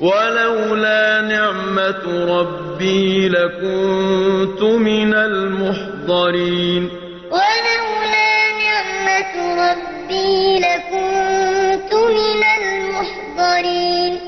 ولولا نعمة ربي لكنت من المحضرين. ولولا نعمة ربي لكنت من المحضرين.